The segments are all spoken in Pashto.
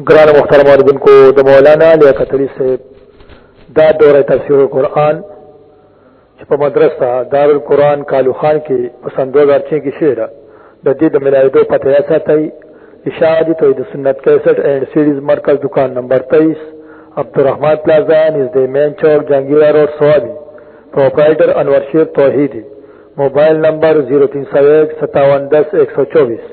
گران مخترم آردن کو دا مولانا لیا قتلی سے دا دور تفسیر قرآن چپا مدرسہ دار القرآن کالو خان کی پسند دوزار چین کی شعر د دې د ملاویدو پته یا ساتئ اشاعه دی توحید سنت 61 اینڈ سیریز مرکز دکان نمبر 23 عبدالرحمن پلازا نزد مین چوک جنگیرہ روڈ سوابی پروپرائٹر انور شیر توحیدی موبائل نمبر 03015710124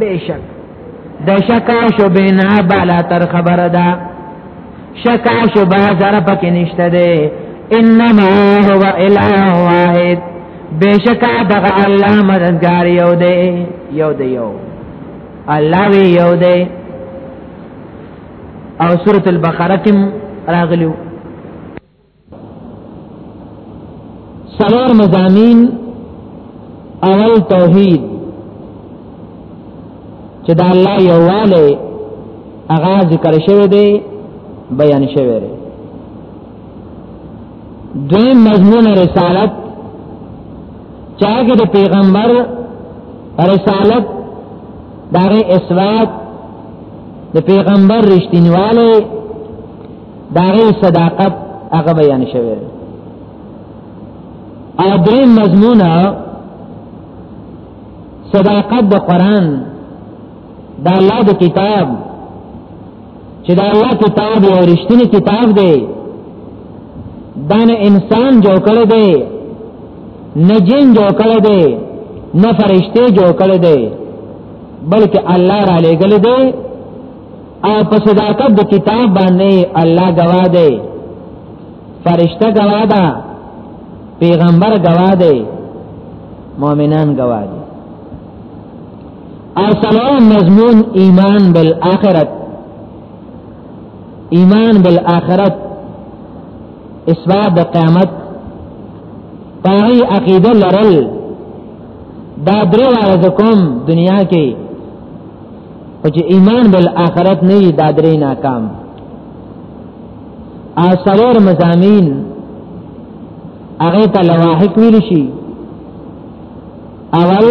بشک د شکا شوبینا بالا تر خبره ده شکا شوبا زره پکې نشته ده انما هو اله واحد بشکا دغه الله مددگار یو دی یو دی یو الله وی یو دی او سورۃ البقره کې راغلیو سلور مزامین اول توحید چې دا الله یواله هغه ذکر شوی دی بیان شوی دی دوی مضمون رسالت چاګه د پیغمبر رسالت دغه اسوات د پیغمبر رښتینواله دا غي صداقت هغه بیان شوی او درې مضمونه صداقت د قران دا الله د کتاب چې دا الله کتاب یو رښتینی کتاب دی دا نه انسان جوړ کړی دی نه جن جوړ کړی دی نه فرشته جوړ کړی دی بلکې الله را لېګل دی او په صداقت د کتاب باندې الله گواه دی فرشتہ گواه ده پیغمبر گواه دی مؤمنان گواه دي او سلام مضمون ایمان بالآخرت ایمان بالآخرت اسباب د قیامت پای عقیده لرل دا درې واره کوم دنیا کې او چې ایمان بل آخرت نه وي دا درې ناکام او سرور مزامین هغه ته لواحق ویل شي اول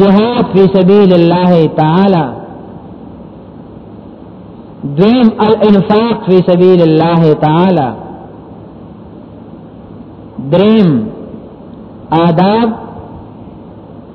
جهاد فی سبیل الله تعالی دویم الانفاق فی سبیل الله تعالی دریم آداب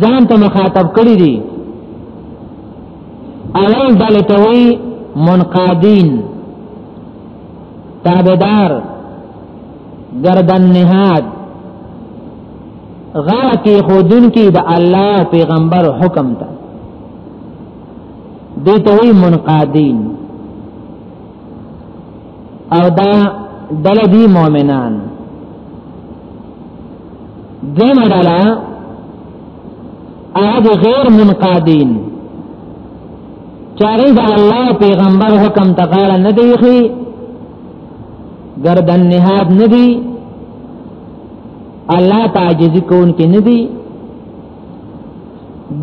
ځان ته مخاطب کړی دی اول ډلې ته وی منقادین تابعدار گردن نهاد غاړه کې خودن کې د الله پیغمبر حکم ته دې ته وی منقادین او دا دل دی مؤمنان دین ډالا اج غیر منقادین چاره د الله پیغمبر حکم تقاله نه دی خي گردن نهاد نه دی الله تعجزی کون کې نه دی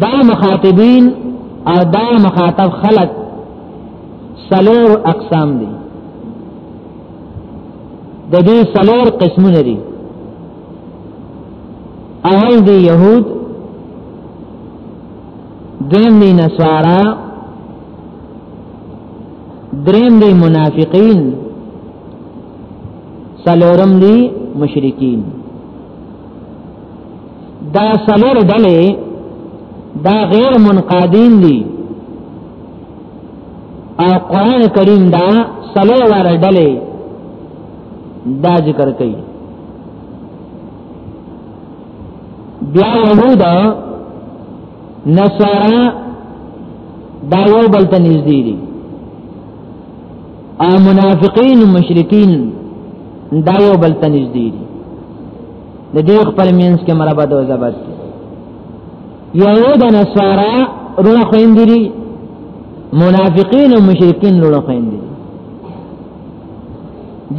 دا مخاطبین او دا مخاطب خلق سلور اقسام دي د دې سلور قسمونه دي اول دی یهود دیم دی نصارا دریم دی منافقین سلورم دی مشرکین دا سلور ډلې دا غیر منقادین دي او قران کریم دا سلور ډلې دا ذکر کوي بیا یهود نصارا دا یو بل ته نږدې دي او منافقین او مشرکین دا یو بل ته نږدې دي د دې خپل مینس کې مرابط او زبر یهود نصارا روح خويندري منافقین او مشرکین روح خويندري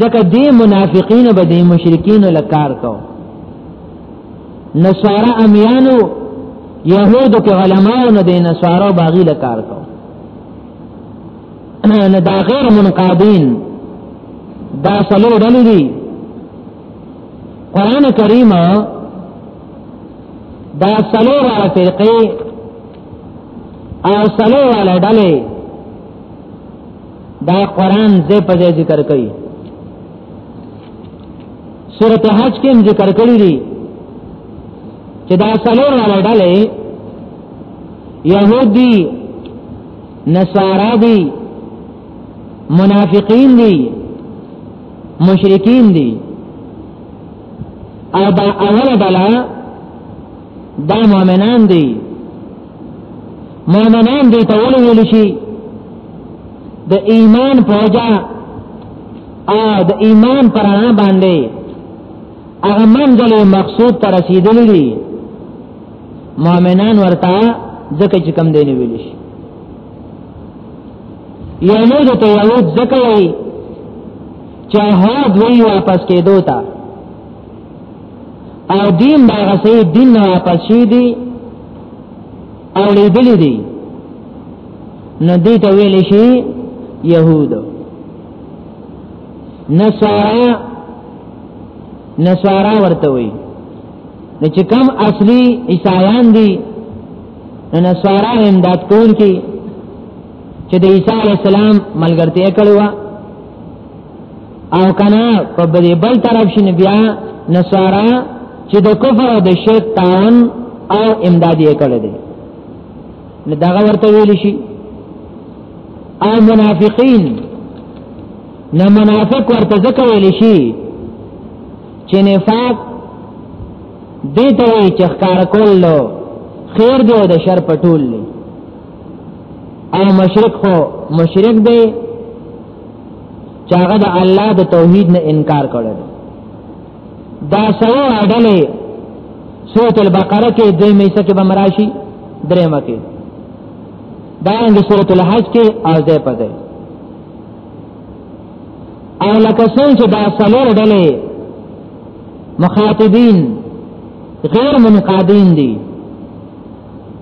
ځکه دې منافقین به دې مشرکین له کار کو نصارا امیانو یهودو کې علماو نه دې نصارا باغی له کار کو نه دا غیر منقادین دا سلو ډلې دي قران کریم دا سلو را فرقه او سلو والا ډلې دا قران زې په دې ذکر کوي سورته حج کې ذکر کړی دی چې دا څلور والا ډلې يهودي نصارا دي منافقین دي مشرکین دي او دا اوله ډله دا مؤمنان دي مؤمنان دې ته ولې ویل شي د ایمان پوجا او د ایمان پرانا باندې هغه منځل مقصود ته رسیدلی دي مؤمنان ورته ځکه چې کم دی نه ویل شي یوه د ته یو ځکه وي چې هغه دوی واپس کېدو ته او دین دا غسې دین واپس شي دي اوریدل دي نو دې ته ویل شي يهود نصارا نصارا ورته وي نو چې کوم اصلي عیسایان دي نو نصارا امداد کول کی چې د عیسی السلام ملګرتیا کړو او کنا په دې بل طرف شنه بیا نصارا چې د کفر او د شرک تاون او امداد یې کړی دی نو دا ورته ویل شي او منافقین نه منافق ورته ځکه ویل شي چې نفاق دې ته وایي چې ښکار کول خیر دی او د شر پټول دی او مشرک خو مشرک دی چې هغه د الله د توحید نه انکار کړی دا سوه اډلې سورۃ البقره کې دوی میسه کې بمراشي درې مکه دا انګه سورۃ الحج کې او ده پځه او لکه څنګه چې دا سوه اډلې مخاطبین غیر منقادین دي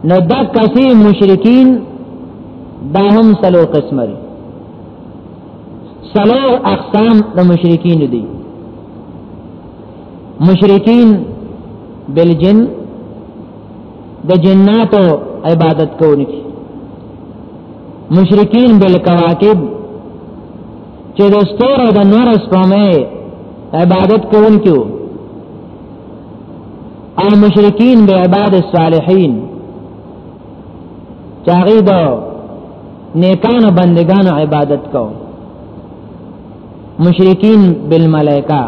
نو دا کسی مشرکین دا هم سلو قسم دی سلو اقسام دا مشرکین دی مشرکین بالجن د جناتو عبادت کوونکی مشرکین بالکواکب چې د ستورو د نور سپمه عبادت کوونکیو المشرکین به عباد الصالحین چاغی دو نیکان و بندگان و عبادت کو مشرکین بالملائکہ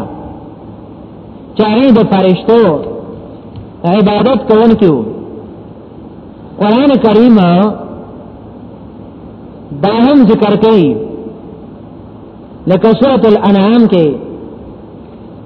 چاغی دو فرشتو عبادت کون کیو قرآن کریم دا هم ذکر کئی لکه سورة الانعام کې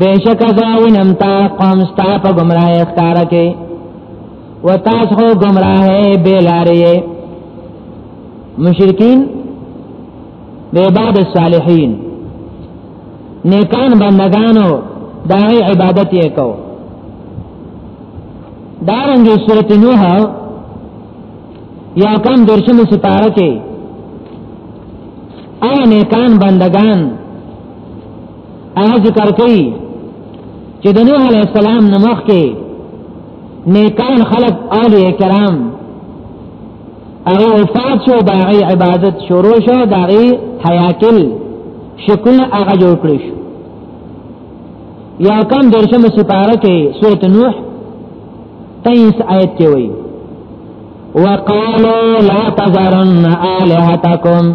بیشک زاوینم تا قوم ستا په گمراه اختار کې و تاسو خو گمراه بیلارې مشرکین د عباد الصالحین نیکان بندگانو دا عبادت یې کو دارنګ سورۃ نوح یا کم درشم سپاره کې او نیکان بندگان هغه ذکر کوي چې د نوح علی السلام نه مخکې نیکان خلق اولیاء کرام هغه وفات شو د هغې عبادت شروع شو د هغې حیاکل شکلونه هغه جوړ کړی شو یا کم درشم سپاره کې سورت نوح تیس آیت کې وایي وقالوا لا تذرن آلهتكم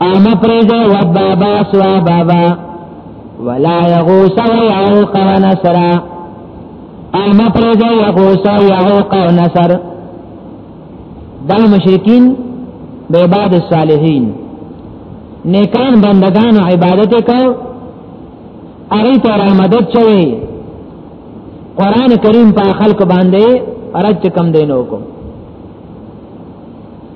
اما پریده و بابا سوا بابا ولا یغوس و یعوق و نصر اما پریده یغوس و یعوق و نصر دا مشرکین بے بعد الصالحین نیکان بندگان و عبادت کو اغی تیرا مدد چوئی قرآن کریم پا خلق باندے رج کم دینو کو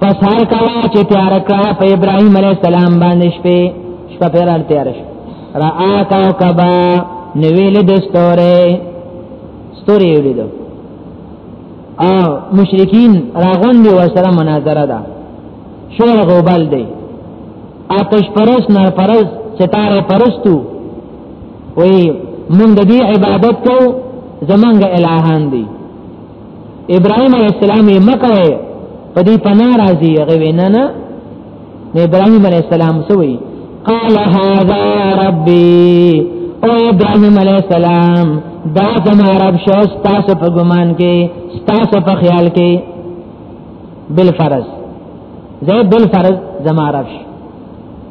پس هر کلا چې تیار کړه په ابراهیم علی السلام باندې شپې شپه پیران تیار شو را آکا کبا نویل د ستوره ستوري ولیدو او مشرکین راغوندي ورسره مناظره ده شو غوبل دی آتش پرس نه پرس ستاره پرستو وی مونږ دې عبادت کو زمونږ الہان دي ابراهيم عليه السلام یې مکه په دې پناه راځي هغه وینا نه ابراهيم عليه السلام سوي قال هذا ربي او ابراهيم عليه السلام دا زما رب شو ستاسو په ګمان کې ستاسو په خیال کې بل فرض زه بل فرض زما رب شو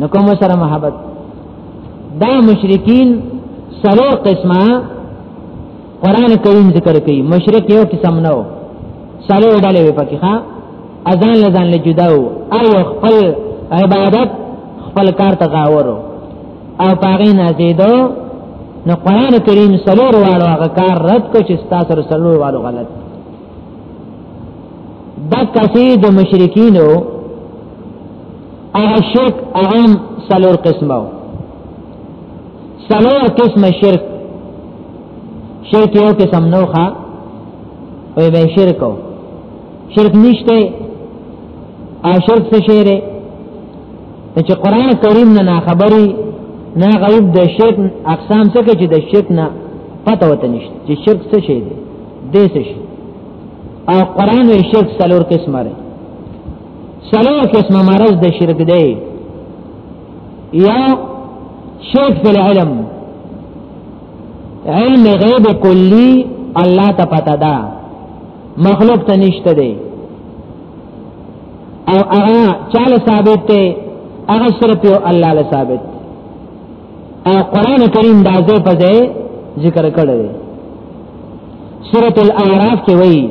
نو کوم سره محبت دا مشرکین سلو قسمه قران کریم ذکر کوي مشرک یو قسم نه سلو ډلې وي پکې ښا اذان لزان له جداو او خپل عبادت خپل کار ته غاورو او پاغې نه زیدو نو قران کریم سلو والو هغه کار رد کو چې تاسو سره سلو والو غلط دا کسي د مشرکینو هغه شرک هغه سلور قسمه سلور قسمه شرک شرک یو قسم نو ښا وې به شرک شرک نشته او شرک څه شی دی چې قران کریم نه خبري نه غیب د شرک اقسام څه کې چې د شرک نه پته وته نشته چې شرک څه شی دی دې څه شي او قران یې شرک څلور قسمه لري سلام قسم مرض د شرک دی یا شرک فی العلم علم غیب کلی الله ته پتا ده مخلوق ته نشته دی او هغه چاله ثابت دی هغه صرف یو الله له ثابت او قران کریم دا ځای په ځای ذکر کړی دی سورۃ الاعراف کې وایي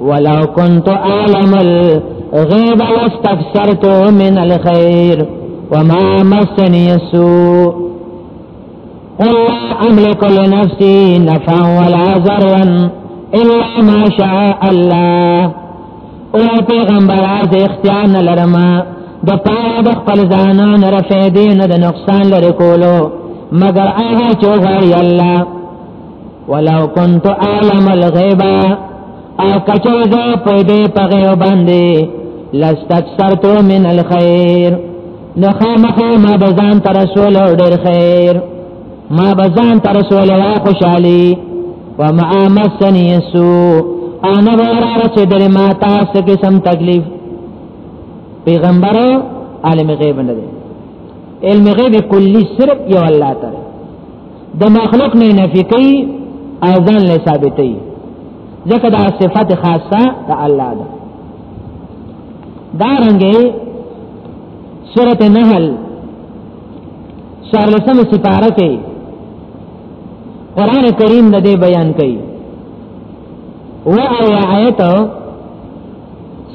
ولو كنت اعلم الغيب لاستكثرت من الخير وما مسني السوء قل لا املك لنفسي نفعا ولا ضرا الا ما شاء الله او پیغمبر از اختیار نه لرم د پاره د خپل ځانو نه رفیدې نه د نقصان لري کولو مگر هغه چې غواړي الله ولو كنت اعلم الغيب او کچې زه په دې په غیب باندې لستكثرت من الخير نو خامخا ما بزان تر رسول ډېر خیر ما بزان تر رسول وا خوشالي وما مسني السوء انا ورا چې درې ما تاسو کې سم تکلیف پیغمبر عالم غیب نه دی علم غیب کلی صرف یو الله تعالی د مخلوق نه نفي کوي او ځان له ثابتې ځکه دا صفت خاصه د الله ده دا رنګه سورت نحل سارلسم سپاره کې قران کریم د دې بیان کوي و آیت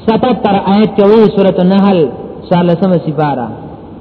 ستتر آیت کې وی سورت نحل سارلسم سپاره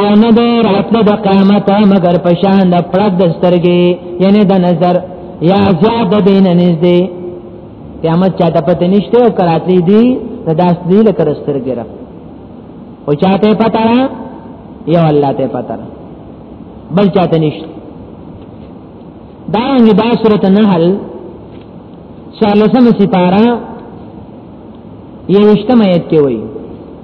او نه به راتله د قیامت مگر پشان د پړک د سترګې یعنی د نظر یا زیاد دین نږدې قیامت چاته پته نشته او کراتلی دی د داس دی لکه سترګې را او چاته پته را یو الله ته پته را بل چاته نشته دا نه دا سورته نحل څلورمه سپاره یوشتمه یت کې وایي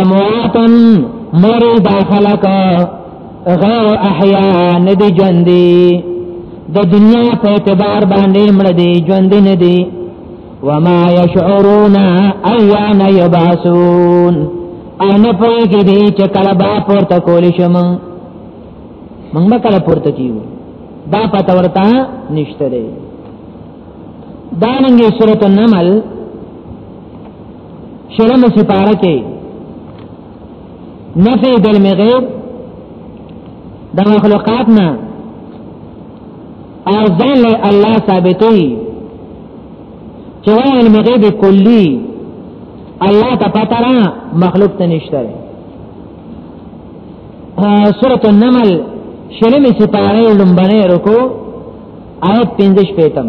امواتن مری دا خلق غیر احیاء ندی جندی د دنیا په اعتبار باندې مړ دی ژوند نه دی وما يشعرون ايان يبعثون ان په کې دې چې کله با پورته کول شم موږ به کله پورته کیو دا پته ورته نشته دی دا ننګي سورۃ النمل شلم سپاره کې نفی دل مغیب د مخلوقات نه او ځان له الله ثابتوي چې وایي المغیب کلی الله ته پته را مخلوق ته نشته سورۃ النمل شلم سپاره لومبنه رکو آیت 15 پیتم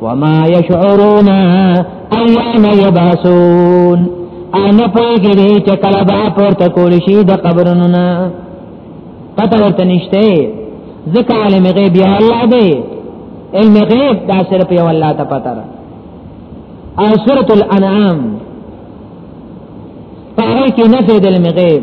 وما يشعرون ايام يبعثون ان پوهیږي دی چې کله به پورته کول شي د قبرونو نه پته ورته نشته ځکه عالم غیب یا الله دی علم غیب دا صرف یو الله ته پته را او سورۃ الانعام پاره کې نه دی د علم غیب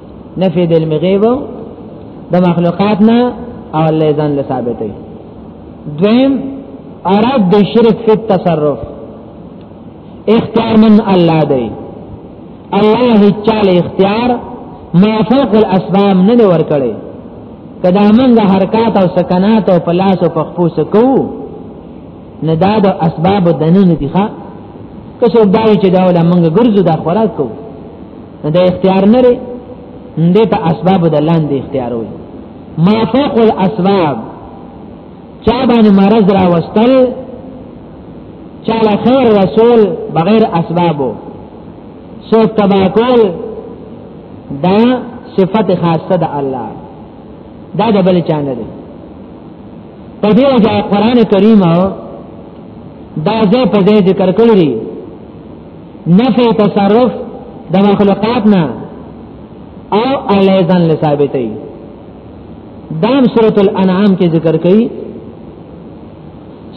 نفي د علم غیب د مخلوقات نه او الله ځان له ثابتې دویم اراد د شرک فی التصرف اختیار من الله دی الله هیڅال اختیار ما فوق الاسباب نه ور کړی کدا موږ حرکات او سکنات او پلاس او پخپوس کو نه دا د اسباب د نن دي ښا که څو دا چې دا ول موږ ګرځو دا خوراک کوو دا اختیار نه لري دې ته اسباب د لاندې اختیار وي ما فوق الاسباب چا باندې مرض را وستل چا له خیر رسول بغیر اسبابو سو تباکل دا صفت خاصه د الله دا د بل چا نه دی په دې وجه قران کریم دا زه په دې ذکر کړی نفع تصرف د مخلوقات نه او الله ځان له ثابتې دام سورۃ الانعام کې ذکر کړي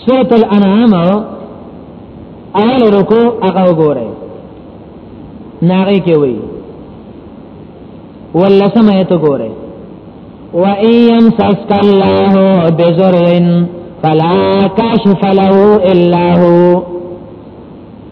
سورۃ الانعام اول رکو هغه وګوره ناغه کې وایي ولسمه ته ګوره وَإِن سَسْكَ اللَّهُ بِزُرٍ فَلَا كَاشِفَ لَهُ إِلَّا هُوَ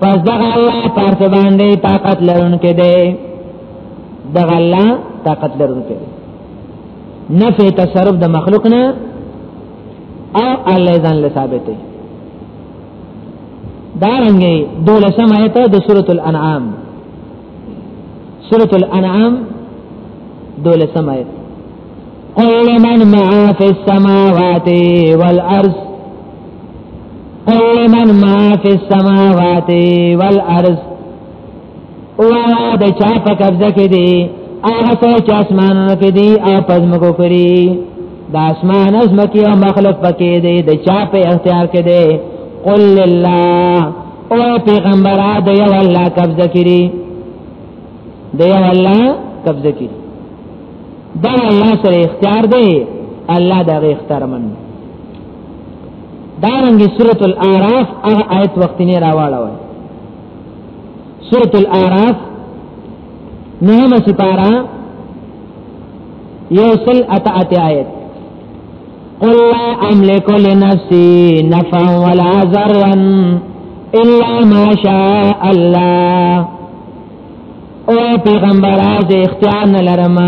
پس دغه الله پارت باندې طاقت لرونکې دی دغه الله طاقت لرونکې دی نفع تصرف د مخلوق نه او الله ځان له ثابت دی دارنګي دولسم آیت د سورۃ الانعام سورۃ الانعام دولسم آیت قل من ما فی السماوات والارض قل من ما فی السماوات والارض او د چا په قبضه کې دی هغه څه چې اسمانونو کې دي او پزمکو کړی د اسمان از مکی او مخلوق پکې دی د چا په اختیار کې دی قل لله او پیغمبر اده یو الله قبضه کړی دی الله قبضه کی دا الله سره اختیار دی الله دا غي اختیار من دا رنګ سورۃ الاعراف هغه آیت وخت نه راواله وای سورۃ الاعراف نهمه سپارا یوصل اتعت آیت قل لا املك لنفسي نفعا ولا ضرا الا ما شاء الله او پیغمبر از اختیار نه لرم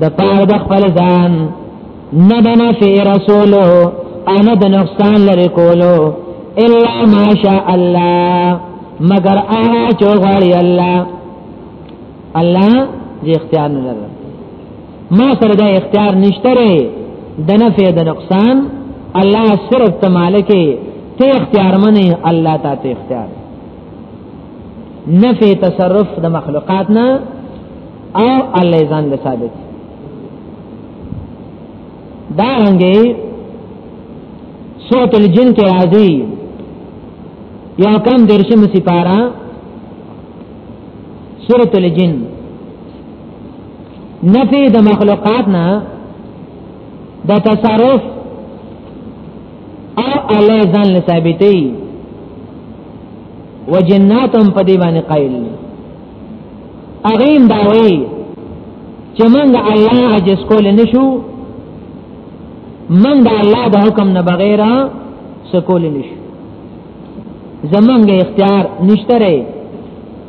د پاره د خپل ځان نه د نفي رسولو انا د نقصان لري کولو الا ما شاء الله مگر هغه چې غواړي الله الله دې اختیار نه لرم ما سره دا اختیار نشته ری د نفع د نقصان الله صرف ته مالک ته اختیار منه الله ته ته اختیار نفع تصرف د مخلوقات نه او الله ځان له ثابت دا رنګه سورۃ الجن کې راځي یا کم درشم سپارا سورۃ الجن نفي د مخلوقات نه د تصرف او علی ځان له ثابتې وجناتم په دی باندې قائل اغیم داوی چې موږ الله عجز کول نشو موږ د الله د حکم نه بغیر سکول نشو زمونږ اختیار نشته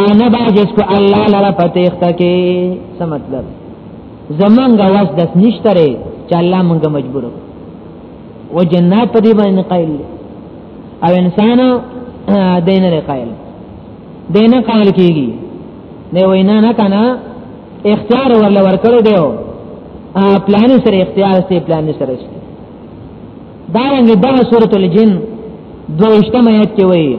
او نه با جس کو الله لره پتیخت کې څه مطلب زمونږ واس داس نشته ری چې الله مونږ مجبور و جنات په دې باندې قائل او انسان دین لري قائل دین قائل کیږي دی وینا نه کنه اختیار ورل ورکړو دیو پلان سره اختیار سي پلان سره شي دا رنګ دا سورۃ الجن دوشتمه آیت کې وایي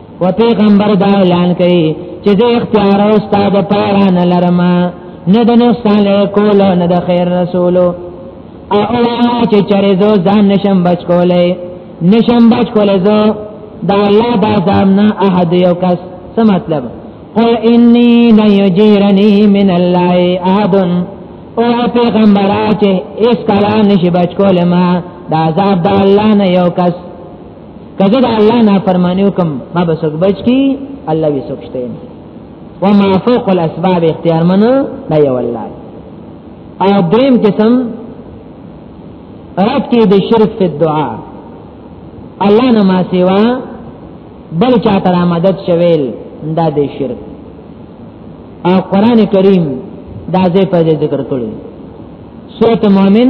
و پیغمبر دا اعلان کوي چې زه اختیار او استاد پاره نه لرم نه د نقصان کول نه د خیر رسول او چې چرې زو ځان نشم بچ کولای نشم بچ کولای زو دا الله دا ځام نه احد یو کس څه مطلب قل انی لا یجیرنی من الله احد او پیغمبر چې اس کلام نشي بچ کولای ما دا ځاب د الله نه یو کس کزه دا الله نه فرمانی وکم ما به سوک بچ کی الله وی سوک شته و ما فوق الاسباب اختیار من لا یو الله او دریم قسم رات کې د شرک په دعا الله نه ما سیوا بل چا تر مدد شویل دا د شرک او قران کریم دا زه په ذکر کړی سورۃ مؤمن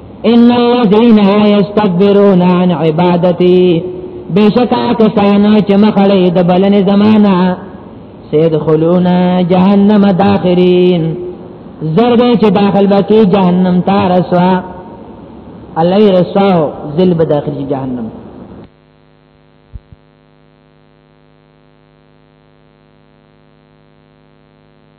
ان الذين يستكبرون عن عبادتي بشکا کسان چې مخړې د بلنې زمانہ سید خلونا جهنم داخرین زرد چې داخل بکی جهنم تا رسوا الله رسوا ذل بداخل جهنم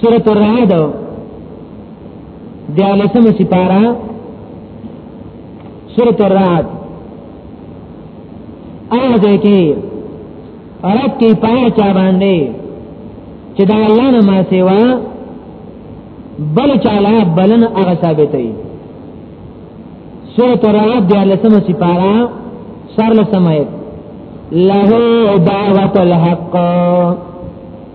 سورۃ الرعد د لسم سپارا سورۃ الرعد اواز کې عرب کې پای چا باندې چې دا الله نه ما سیوا بل چاله بلن هغه ثابتې سورۃ الرعد د لسم سپارا سر لسم ایت له دعوت الحق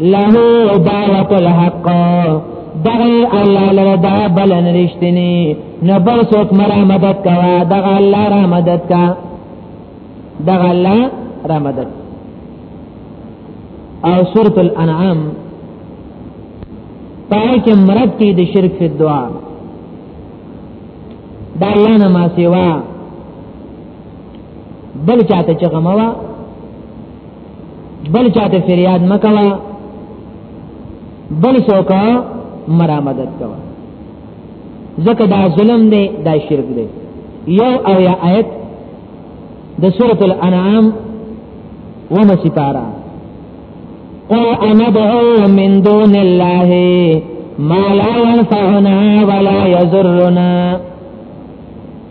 له دعوت الحق دغه الله لره دا بل نرشتنی نه بل څوک مرا مدد کوا دغه الله را مدد کا دغه الله را مدد او سورۃ الانعام پای کې مراد کې د شرک په دعا دا الله نه ما سیوا بل چاته چې غموا بل چاته فریاد مکوا بل څوک مرا مدد کوا زکه دا ظلم دی دا شرک دی یو او یا آیت د سورۃ الانعام و مسیتارا قل انبعو من دون الله ما لا ينفعنا ولا يضرنا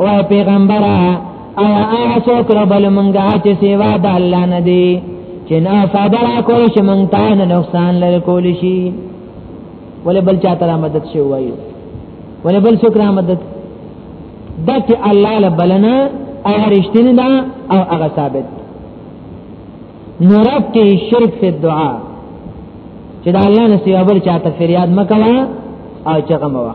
او پیغمبر ایا هغه څوک ربل مونږه چې سیوا د الله نه دی چې نه فادر کوي چې مونږ ته نه نقصان لري کول شي ولې بل چاته را مدد شي وایو ولې بل څوک را مدد دته الله له بلنه هغه رښتینی ده او هغه ثابت نورب کې شرک په دعا چې د الله نه سیوا بل چاته فریاد مکوا او چغه موا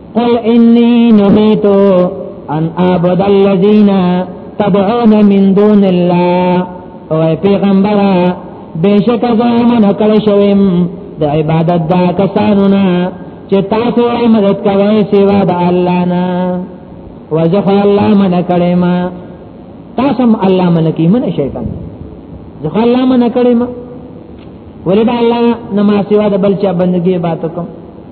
قل انی نهیت ان اعبد الذین تدعون من دون الله او پیغمبر بشک زمون کله شویم د عبادت دا کسانو نه چې تاسو یې مدد کوئ سوا د الله نه وځخ الله من کړي ما تاسو الله من کی من شیطان ځخ الله من کړي ما ولدا الله نما سوا د بل چا بندگی عبادت کوم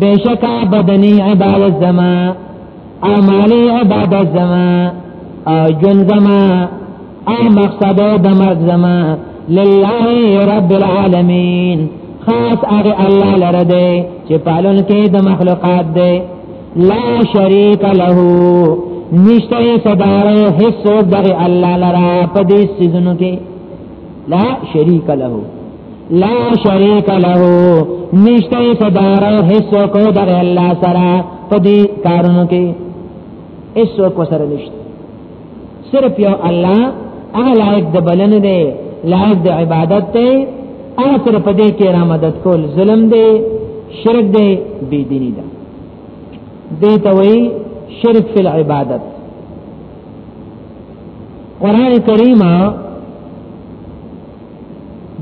بشکا بدنی عبادت زما اعمالی عبادت زما او جن زما او مقصد د مرګ زما لله رب العالمین خاص هغه الله لره دی چې پالون کې د مخلوقات دی لا شریک له نشته صداره هیڅ دغه الله لره په دې سيزونو کې لا شریک له لا شریک له نشته صدار هیڅ کو د الله سره په دې کارونو کې هیڅ کو سره نشته صرف یو الله هغه لایق د بلنه دی لایق د عبادت دی هغه سره په دې کې را مدد کول ظلم دی شرک دی بی دینی ده دې ته وایي شرک فی العبادت قران کریم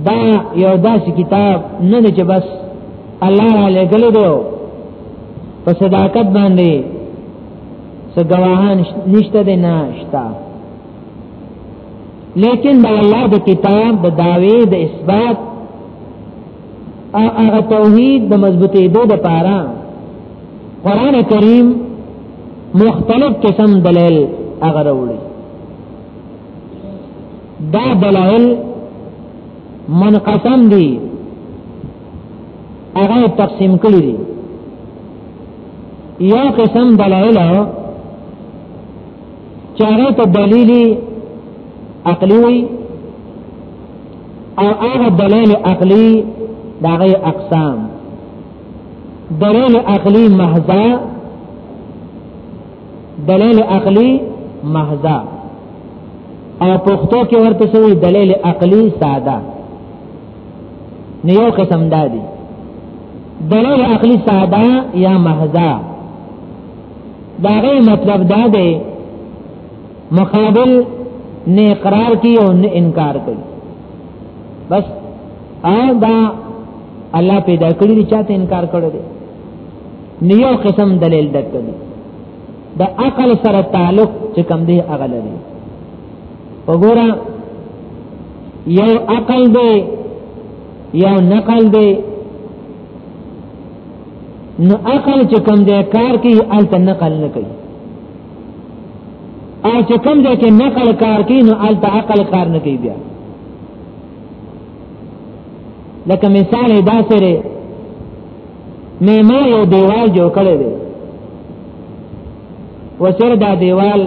دا یو داسې کتاب نه دی چې بس الله را لګل دی په صداقت باندې څه گواهان نشته دی نه شتا لیکن دا الله د کتاب د داوی د اثبات او هغه توحید د مضبوطې دو د پاره قران کریم مختلف قسم دلیل هغه وروړي دا دلائل منقسم دی اغا تقسیم کلی دی یا قسم دلائل چاہے تو دلیلی عقلی ہوئی او هغه دلیل عقلی دغه اقسام دلیل عقلی محضه دلیل عقلی محضا او پښتو کې ورته شوی دلیل عقلی ساده نه یو قسم دادی دلیل عقلی ساده یا محضا دا غي مطلب دا دی مقابل نه اقرار کی او نه انکار کوي بس آ دا الله پیدا کړی چاته انکار کړی نیو قسم دلیل دکړي د عقل سره تعلق چې کم دی هغه لري وګوره یو عقل دی یو نقل دی نو عقل چې کم دی کار کوي الته نقل نه کوي او چې کم دی کې نقل کار کوي نو الته عقل کار نه کوي بیا لکه مثال دا سره نه ما یو دیوال جوړ کړی دی وسره دا دیوال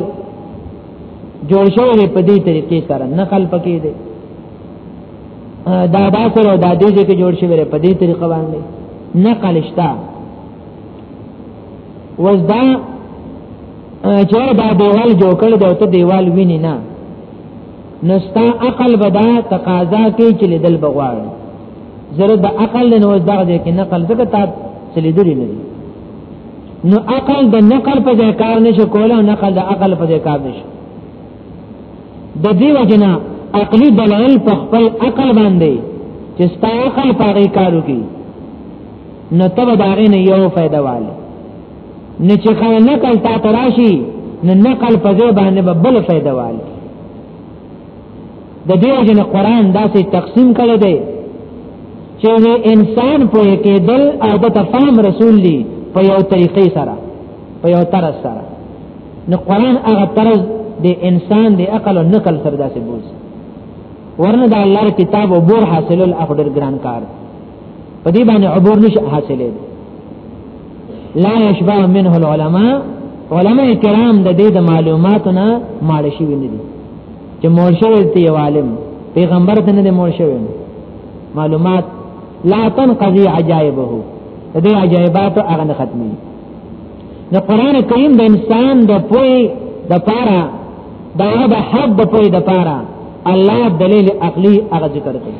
جوړ شوی دی په دې طریقې سره نقل پکې دی دا دا سره دا دې چې جوړ شوی دی په دې طریقه باندې نقل شتا وز دا چې دا دیوال جوړ کړی دی او ته دیوال ویني نه نستا عقل بدا تقاضا کوي چې لیدل بغواړي زره د عقل نه وځ دغه دې کې نقل زکه تا چې لیدل نه دي نو عقل د نقل په ځای کار نشي کولای او نقل د عقل په ځای کار نشي د دې وجنه عقلي دلایل په خپل عقل باندې چې ستا عقل پاره کارو کوي نو تب داغه نه یو فائدہ والي نه چې خیر نقل تا تراشي نه نقل په ځای باندې به بل فائدہ والي د دې جن قران داسې تقسیم کړی دی چې انسان په کې دل او د تفهم رسول دی په یو طریقې سره په یو طرز سره نو قران هغه طرز د انسان د عقل او نقل سره داسې بوز ورنه د الله کتاب او بور حاصلول اخډر ګران کار دی په دې باندې عبور نشي حاصلې لا يشبع منه العلماء علماء کرام د دې د معلوماتو نه مال شي ویني دي چې مول شوی دی عالم پیغمبر ته نه مول شوی معلومات لا تنقضي عجائبه دې عجائبات هغه نه ختمي د قران کریم د انسان د پوی د پاره دا د حد د پوی د پاره الله دلیل عقلی هغه ذکر کوي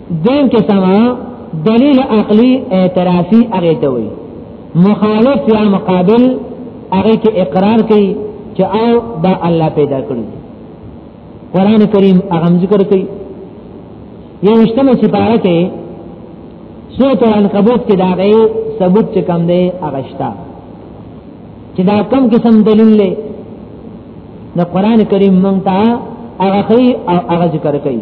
دیم کې سما دلیل عقلی اعترافی هغه ته وي مخالف یا مقابل هغه کې اقرار کوي چې او دا الله پیدا کړی قران کریم هغه ذکر کوي یو اشتمه چې پاره کې سورۃ العنکبوت کې دا غي ثبوت چې کم دی هغه شته چې دا کم قسم دلیل دی نو قران کریم مونږ ته هغه او هغه ذکر کوي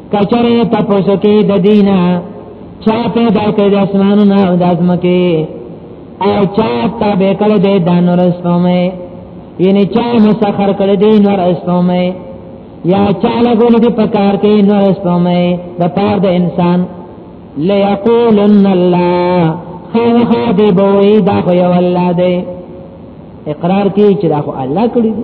کچره تاسو کې د دینه چا پیدا کړی د اسمانونو او د ازمکه او چا تا به کړی د دانور اسمه یعنی چا مسخر کړی د نور اسمه یا چا لګول دي پکار کې نور اسمه د پاره د انسان ليقولن الله خامخا دی بوئی دا خو یو الله دی اقرار کی چې دا خو الله کړی دی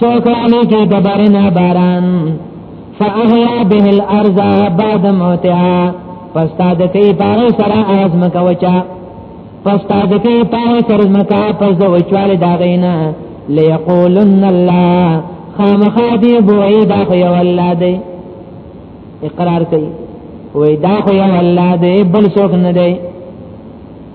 سوک علی کی دبرنا باران فاحیا به الارض بعد موتها پس تا د کی پار سره از مکه وچا پس تا د کی پار سره مکه پس د وچوال دا غینا ليقولن الله خامخا دی بوئی دا خو یو الله دی اقرار کوي وای دا خو یو الله دی بل څوک نه دی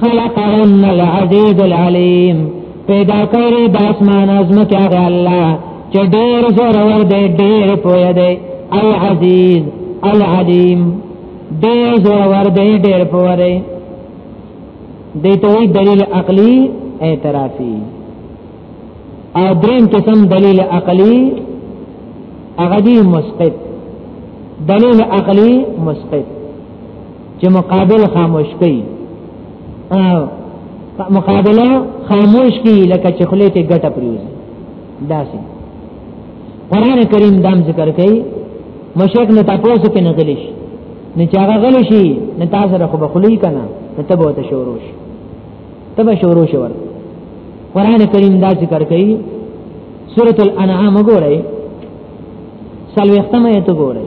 خلقهن العزیز العلیم پیدا کړی د اسمان ازم کې هغه الله چې ډېر زور ور دی ډېر پوهه دی العزیز العلیم ډېر زور ور دی ډېر پوهه دی دې ته دلیل عقلی اعترافي او دریم قسم دلیل عقلی هغه دی مسقط دلیل عقلی مسقط چې مقابل خاموش کړي مقابله خاموش کړي لکه چې خلې ته ګټه پریوزي داسې قران کریم دام ذکر کوي مشک نه تاسو کې نه غلیش نه چې هغه غلی شي نه تاسو را خو بخلی کنه ته تبو ته شروع شي تبه شروع شي ور قران کریم دا ذکر کوي سورۃ الانعام وګورئ سلوختمه ته وګورئ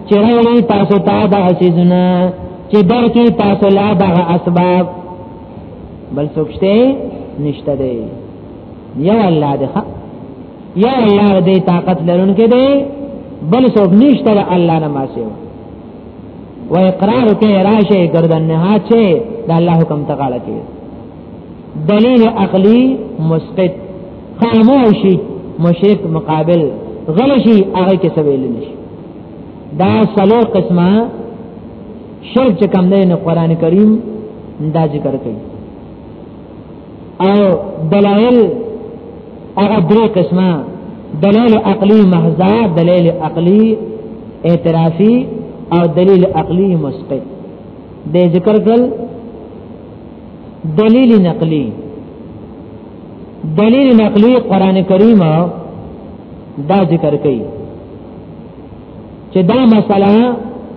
چې راوړي تاسو ته دا حسیزونه چې درکې تاسو لا دا اسباب بل څوکشته نشته دی یو الله دی یا الله دې طاقت لرونکي دی بل څوک نشته الله نه ماسیو و اقرار کې راشه گردن نه هاچه د الله حکم تقاله کوي دلیل عقلی مسقط خاموشی مشرک مقابل غلشی هغه کې سویل نشي دا سلو قسمه شرک چې کم دی نو قران کریم دا ذکر کوي او دلائل هغه درې قسمه دلائل عقلی محضا دلائل عقلی اعترافی او دلیل عقلی مسقط د ذکر کړل دلیل نقلی دلیل نقلی قران کریم دا ذکر کوي چې دا مسله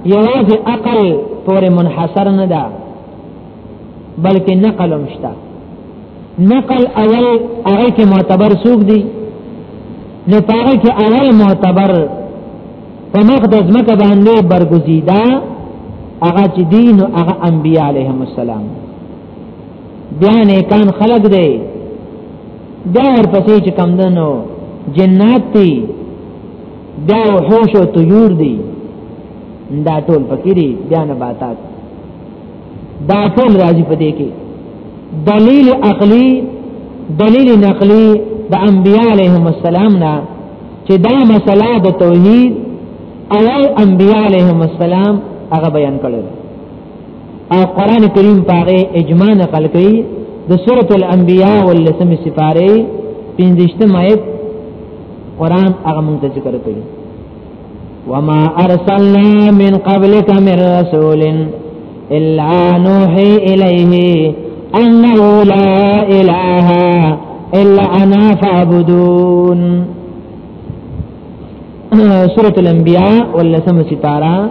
یوازې عقل پورې منحصر نه ده بلکې نقل هم شته نقل اول هغه کې معتبر سوق دي نو هغه کې اول معتبر په مخ د ځمکه باندې برګزیدا هغه چې دین او هغه انبیاء علیهم السلام بیا نه کان خلق دی دا ورپسې چې کم دنو جنات دی دا وحوش او طیور دی دا ټول پکې دی بیا نه باتات دا ټول راځي په دې کې دلیل عقلی دلیل نقلی د انبیاء علیهم السلام نه چې دا مسله د توحید او انبیاء علیهم السلام هغه بیان کړل او قران کریم پاره اجماع نقل کړي د سورۃ الانبیاء ولسم سفاره 15 آیت قران هغه مونږ ذکر کړي وما ارسلنا من قبلك من رسول الا نوحي اليه انه لا اله الا انا فاعبدون سورة الانبیاء واللسم ستارا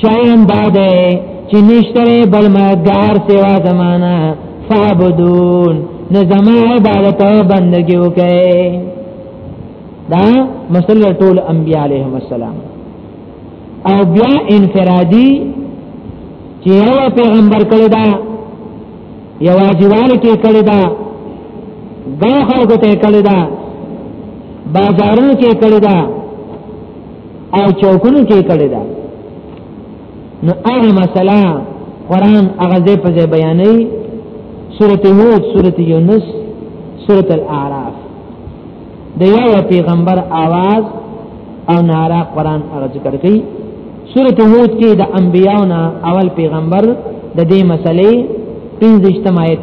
شایم داده چې نشتره بل مدار سوا زمانہ فعبدون نو زما عبادت او بندگی وکړي دا مسله ټول انبیاء علیهم السلام او بیا انفرادی چې یو پیغمبر کړی دا یو اجوال کې کړی دا دا خلکو ته کړی دا بازارونو کې کړی دا او چوکونو کې کړی دا نو هغه مسله قران هغه ځای په ځای بیانې سورته هود سورته یونس سورته الاعراف د یو پیغمبر आवाज او نارا قران هغه ذکر کوي سورته هود کې د انبیانو اول پیغمبر د دې مسلې 15 آیت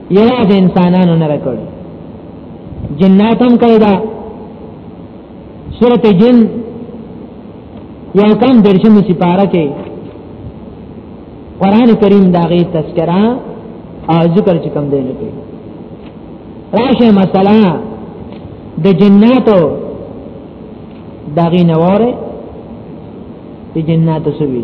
یوه د انسانانو نه راکړ جنات هم کړی دا سورته جن یو کم درشم سپاره کې قران کریم دا غي تذکرہ او ذکر چې کم دی نه کوي راشه مثلا د جناتو داغي نواره د جناتو سوي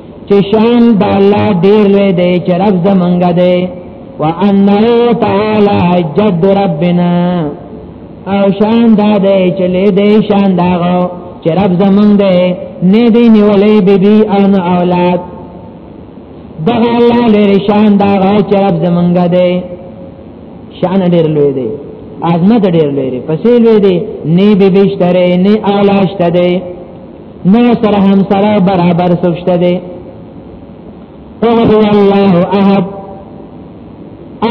چې شان د الله ډیر لوی دی چې رب زمونږ دی وانه تعالی جد ربنا او شان دا دی چې له دې شان داغو چې رب زمونږ دی نه دی نیولې بیبي او نه اولاد دغه الله لري شان داغو چې رب زمونږ دی شان ډیر لوی دی عظمت ډیر لوی دی پسې لوی دی نه بیبي شته نه اولاد شته نو سره هم سره برابر سوچته دی او هو الله احد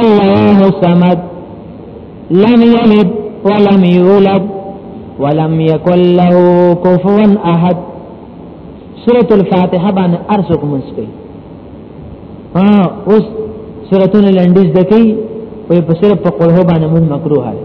الله الصمد لم يلد ولم يولد ولم يكن له كفوا احد سوره الفاتحه باندې ارسوک مسکی ها اوس سورتون لنډیز دکی وي په سر په قلوه باندې مون مکروه دی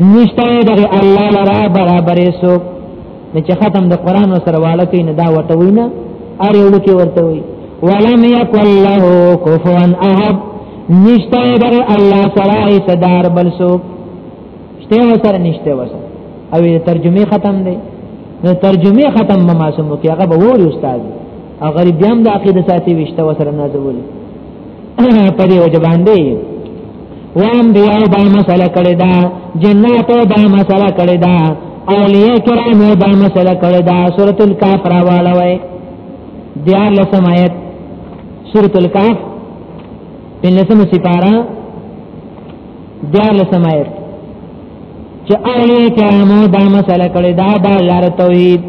نشته دغه الله لرا برابرې سو چې ختم د قران سره والا کې نه دا وته وینا اره یو کې ورته وی ولم یکل له کفوا احد نشته دغه الله سره صدر بل سو شته وسره نشته وسره او ترجمه ختم دی نو ترجمه ختم ما سمو کې هغه به ووري استاد او غریب بیا هم د عقیده ساتي وشته وسره نازول په دې وجه باندې وام بیا دا مسله کړی دا جنات دا مسله کړی دا اولیاء کرام دا مسله کړی دا سورۃ الکهف راواله وای دیار لسم آیت سورۃ الکهف په لسم سپارا دیار لسم آیت چې اولیاء کرام دا مسله کړی دا دا لار توحید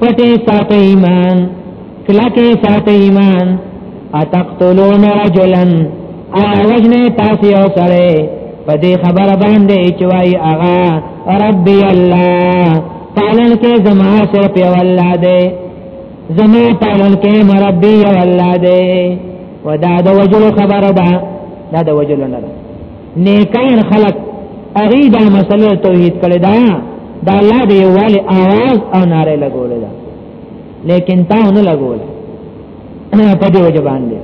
پټه سات ایمان کلاکه سات ایمان اتقتلون رجلا اوجنه تاسو یو سره په دې خبره باندې چې وای اغا ربي الله پالن کې زما سره په الله دې زما پالن کې مربي یو الله دې ودا د وجلو خبره ده دا د وجلو نه ده نیکان خلق هغه دا مسله توحید کړی دا دا الله دی والی आवाज او ناره لګولې ده لیکن تا نه لګول په دې وجه باندې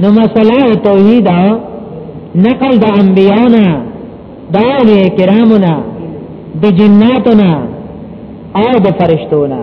نو مسله توحید نقل د انبیانا د اولیاء کرامنا د جناتنا او د فرشتونا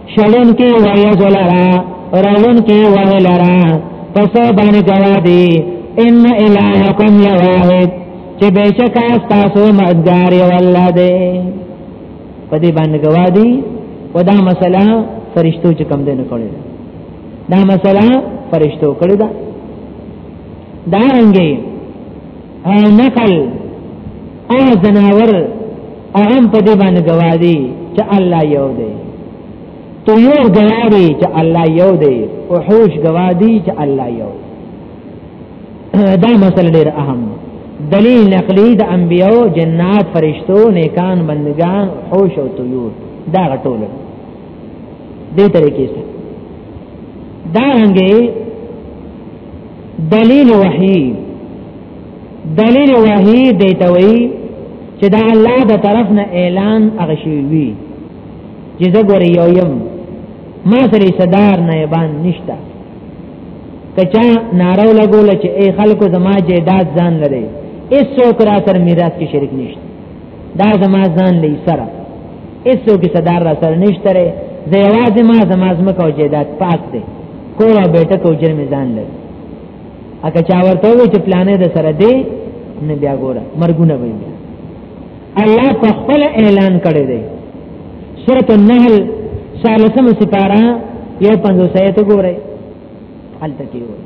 شلون کې وایې زلرا راون کې وایې لرا پس باندې جواب دی ان الهکم یواحد چې بشکا تاسو مدګار یو الله دې په دې باندې گواډي ودا مسله فرشتو چې کم دې نه کړی دا مسله فرشتو کړی دا دا رنګي او نقل او زناور او هم په دې باندې گواهی چې الله یو دی تو یو گواهی چې الله یو دی او حوش گواهی چې الله یو دا مسله ډیر اهم دلیل نقلی د انبیو جنات فرشتو نیکان بندگان حوش او طیور دا غټول دې طریقې سره دا رنګه دلیل وحی دلیل وحی دیتا وی چې دا الله د طرف نه اعلان هغه شی وی چې زه ګورې یو یم ما سره صدار نه بان نشتا کچا نارو لګول چې اے خلکو زما جیداد ځان لري اس څوک را سره میراث کې شریک نشته دا زما ځان لې سره اس څوک صدار را سره نشته زه یوازې ما زما زما کو جیداد پاک دی کولا بیٹه کو جرم ځان لري اګه چا ورته وی چې پلانې د سره دی نه بیا ګوره مرګونه وي الله په خپل اعلان کړی دی سورۃ النحل ثالثمه سپارا یو پنځو سایته ګوره حالت کې وي